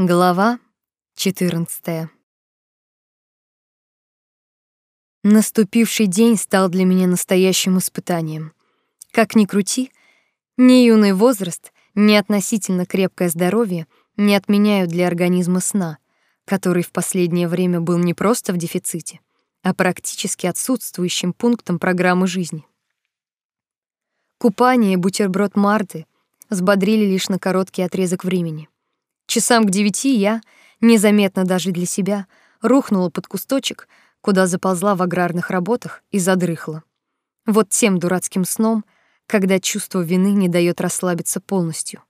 Глава 14. Наступивший день стал для меня настоящим испытанием. Как ни крути, ни юный возраст, ни относительно крепкое здоровье не отменяют для организма сна, который в последнее время был не просто в дефиците, а практически отсутствующим пунктом программы жизни. Купание и бутерброд Марты взбодрили лишь на короткий отрезок времени — Часам к девяти я, незаметно даже для себя, рухнула под кусточек, куда заползла в аграрных работах и задрыхла. Вот тем дурацким сном, когда чувство вины не дает расслабиться полностью.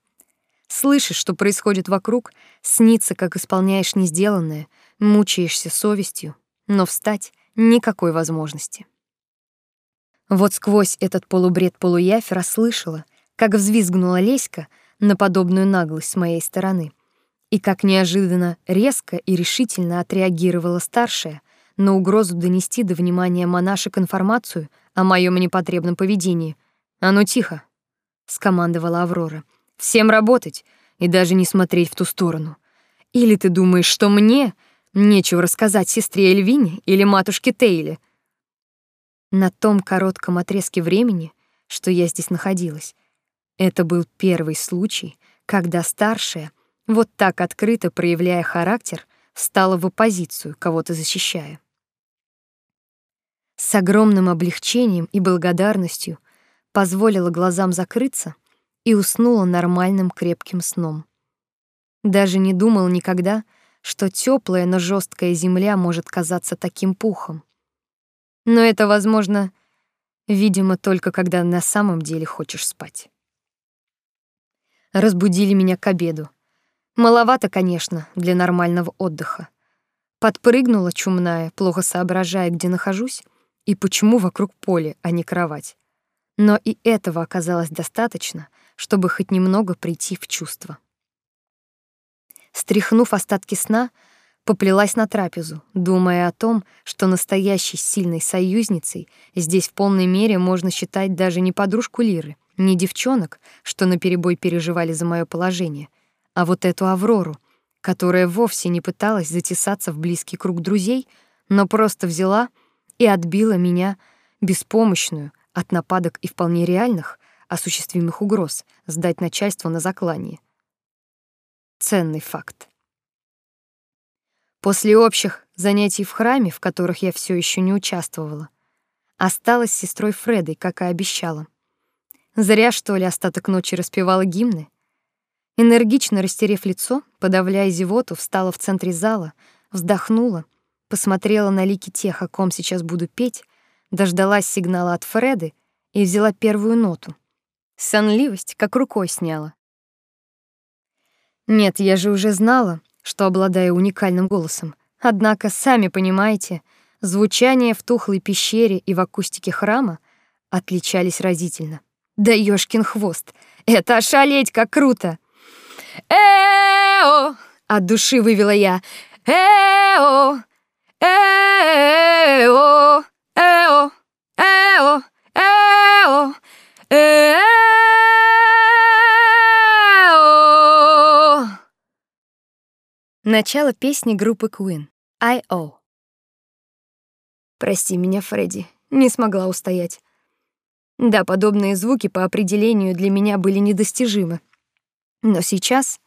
Слышишь, что происходит вокруг, снится, как исполняешь несделанное, мучаешься совестью, но встать никакой возможности. Вот сквозь этот полубред-полуявь расслышала, как взвизгнула Леська на подобную наглость с моей стороны. И как неожиданно, резко и решительно отреагировала старшая на угрозу донести до внимания монашек информацию о моем непотребном поведении. «А ну тихо!» — скомандовала Аврора. «Всем работать и даже не смотреть в ту сторону. Или ты думаешь, что мне нечего рассказать сестре Эльвине или матушке Тейле?» На том коротком отрезке времени, что я здесь находилась, это был первый случай, когда старшая — вот так открыто проявляя характер, стала в оппозицию, кого-то защищая. С огромным облегчением и благодарностью позволила глазам закрыться и уснула нормальным крепким сном. Даже не думал никогда, что теплая, но жесткая земля может казаться таким пухом. Но это возможно, видимо, только когда на самом деле хочешь спать. Разбудили меня к обеду. Маловато, конечно, для нормального отдыха. Подпрыгнула чумная, плохо соображая, где нахожусь и почему вокруг поле, а не кровать. Но и этого оказалось достаточно, чтобы хоть немного прийти в чувство. Стряхнув остатки сна, поплелась на трапезу, думая о том, что настоящей сильной союзницей здесь в полной мере можно считать даже не подружку Лиры, не девчонок, что наперебой переживали за мое положение, а вот эту Аврору, которая вовсе не пыталась затесаться в близкий круг друзей, но просто взяла и отбила меня беспомощную от нападок и вполне реальных осуществимых угроз сдать начальство на заклание. Ценный факт. После общих занятий в храме, в которых я все еще не участвовала, осталась с сестрой Фредой, как и обещала. Зря, что ли, остаток ночи распевала гимны. Энергично растерев лицо, подавляя зевоту, встала в центре зала, вздохнула, посмотрела на лики тех, о ком сейчас буду петь, дождалась сигнала от Фреды и взяла первую ноту. Сонливость как рукой сняла. Нет, я же уже знала, что обладаю уникальным голосом. Однако, сами понимаете, звучание в тухлой пещере и в акустике храма отличались разительно. Да ёшкин хвост! Это ошалеть как круто! Эо! От души вывела я. Эо! Эо! Эо! Эо! Эо! Эо! Начало песни группы Queen. I.O. Прости меня, Фредди, не смогла устоять. Да, подобные звуки по определению для меня были недостижимы. Но сейчас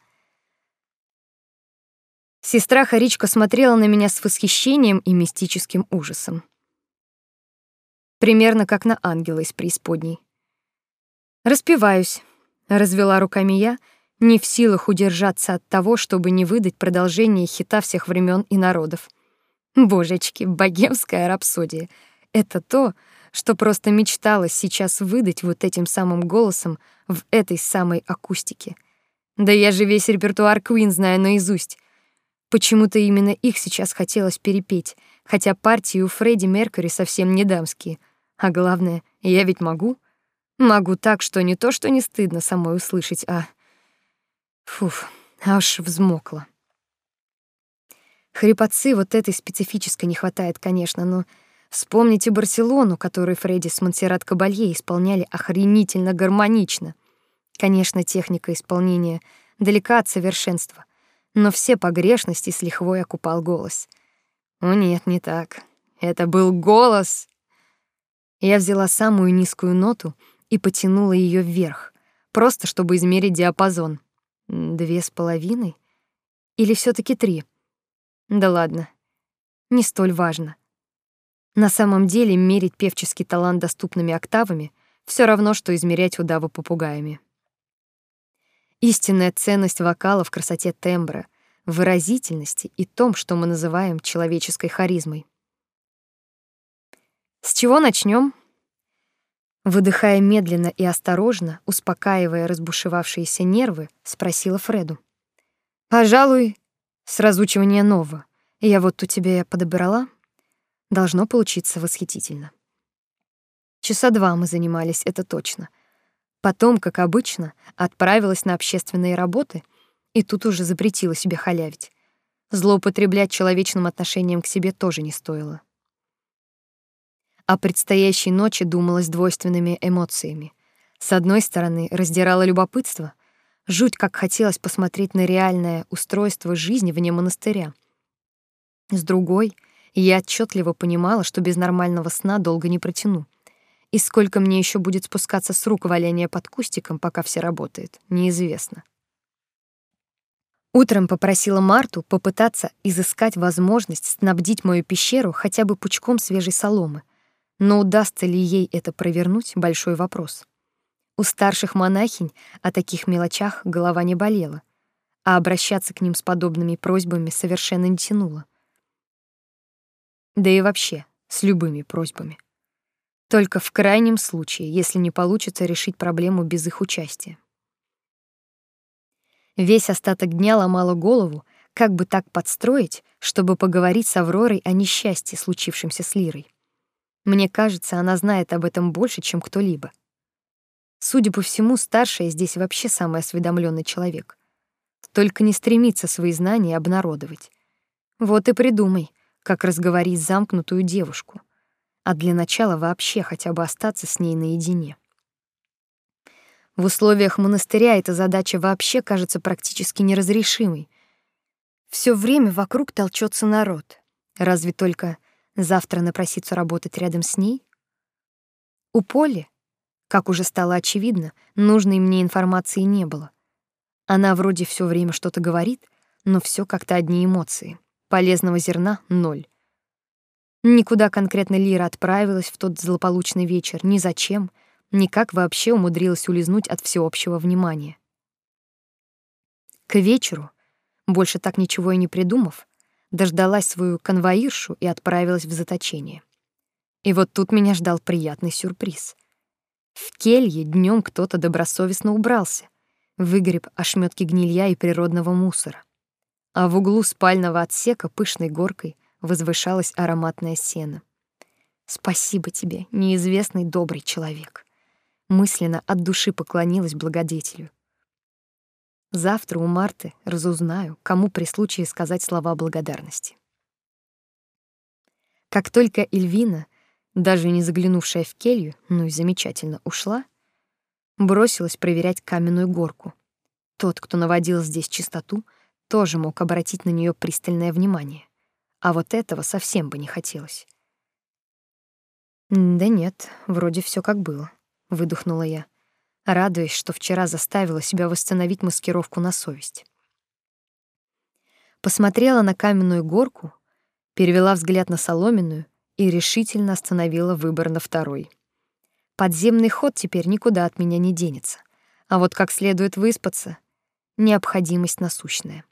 сестра Харичка смотрела на меня с восхищением и мистическим ужасом. Примерно как на ангела из преисподней. Распеваюсь, развела руками я, не в силах удержаться от того, чтобы не выдать продолжение хита всех времен и народов. Божечки, богемская рапсодия. Это то, что просто мечталось сейчас выдать вот этим самым голосом в этой самой акустике — да я же весь репертуар Queen знаю наизусть. Почему-то именно их сейчас хотелось перепеть, хотя партии у Фредди Меркьюри совсем не дамские. А главное, я ведь могу. Могу так, что не то, что не стыдно самой услышать, а... Фуф, аж взмокла. Хрипотцы вот этой специфической не хватает, конечно, но вспомните Барселону, которую Фредди с Монсеррат Кабалье исполняли охренительно гармонично. Конечно, техника исполнения далека от совершенства, но все погрешности с лихвой окупал голос. О нет, не так. Это был голос. Я взяла самую низкую ноту и потянула ее вверх, просто чтобы измерить диапазон. Две с половиной? Или все таки три? Да ладно, не столь важно. На самом деле мерить певческий талант доступными октавами все равно что измерять удавы попугаями. Истинная ценность вокала в красоте тембра, выразительности и том, что мы называем человеческой харизмой. С чего начнем? Выдыхая медленно и осторожно, успокаивая разбушевавшиеся нервы, спросила Фреду. Пожалуй, с разучивания нового. Я вот у тебя подобрала. Должно получиться восхитительно. Часа два мы занимались, это точно. Потом, как обычно, отправилась на общественные работы и тут уже запретила себе халявить. Злоупотреблять человечным отношением к себе тоже не стоило. О предстоящей ночи думалось двойственными эмоциями. С одной стороны, раздирало любопытство, жуть как хотелось посмотреть на реальное устройство жизни вне монастыря. С другой, я отчетливо понимала, что без нормального сна долго не протяну. И сколько мне еще будет спускаться с рук валяния под кустиком, пока все работает, неизвестно. Утром попросила Марту попытаться изыскать возможность снабдить мою пещеру хотя бы пучком свежей соломы. Но удастся ли ей это провернуть большой вопрос. У старших монахинь о таких мелочах голова не болела, а обращаться к ним с подобными просьбами совершенно не тянуло. Да и вообще, с любыми просьбами. Только в крайнем случае, если не получится решить проблему без их участия. Весь остаток дня ломала голову, как бы так подстроить, чтобы поговорить с Авророй о несчастье, случившемся с Лирой. Мне кажется, она знает об этом больше, чем кто-либо. Судя по всему, старшая здесь вообще самый осведомленный человек. Только не стремится свои знания обнародовать. Вот и придумай, как разговорить замкнутую девушку — а для начала вообще хотя бы остаться с ней наедине. В условиях монастыря эта задача вообще кажется практически неразрешимой. Все время вокруг толчется народ. Разве только завтра напроситься работать рядом с ней? У Поли, как уже стало очевидно, нужной мне информации не было. Она вроде все время что-то говорит, но все как-то одни эмоции. Полезного зерна — ноль. Никуда конкретно Лира отправилась в тот злополучный вечер, ни зачем, ни как вообще умудрилась улизнуть от всеобщего внимания. К вечеру, больше так ничего и не придумав, дождалась свою конвоиршу и отправилась в заточение. И вот тут меня ждал приятный сюрприз. В келье днем кто-то добросовестно убрался, выгреб ошметки гнилья и природного мусора. А в углу спального отсека пышной горкой возвышалось ароматное сено. Спасибо тебе, неизвестный добрый человек. Мысленно от души поклонилась благодетелю. Завтра у Марты разузнаю, кому при случае сказать слова благодарности. Как только Эльвина, даже не заглянувшая в келью, ну и замечательно ушла, бросилась проверять каменную горку. Тот, кто наводил здесь чистоту, тоже мог обратить на нее пристальное внимание а вот этого совсем бы не хотелось. Да нет, вроде все как было, выдохнула я, радуясь, что вчера заставила себя восстановить маскировку на совесть. Посмотрела на каменную горку, перевела взгляд на соломенную и решительно остановила выбор на второй. Подземный ход теперь никуда от меня не денется, а вот как следует выспаться необходимость насущная.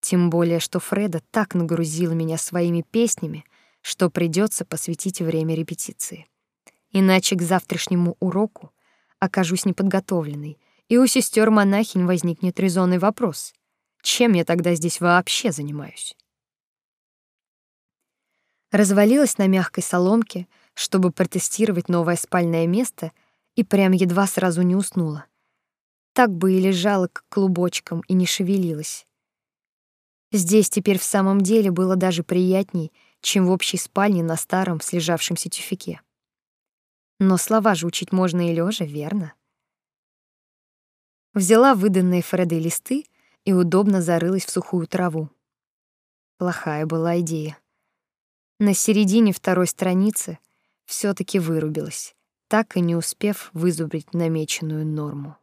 Тем более, что Фреда так нагрузила меня своими песнями, что придется посвятить время репетиции. Иначе к завтрашнему уроку окажусь неподготовленной, и у сестер монахинь возникнет резонный вопрос: чем я тогда здесь вообще занимаюсь? Развалилась на мягкой соломке, чтобы протестировать новое спальное место, и прям едва сразу не уснула. Так бы и лежала к клубочкам и не шевелилась. Здесь теперь в самом деле было даже приятней, чем в общей спальне на старом слежавшемся тюфике. Но слова же учить можно и лежа, верно? Взяла выданные Фредой листы и удобно зарылась в сухую траву. Плохая была идея. На середине второй страницы все таки вырубилась, так и не успев вызубрить намеченную норму.